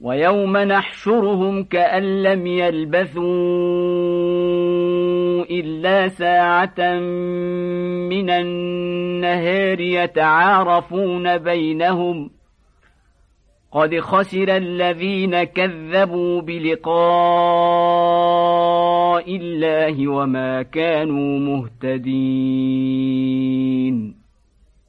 ويوم نحشرهم كأن لم يلبثوا إلا ساعة من النهار يتعارفون بينهم قد خسر الذين كذبوا بلقاء الله وما كانوا مهتدين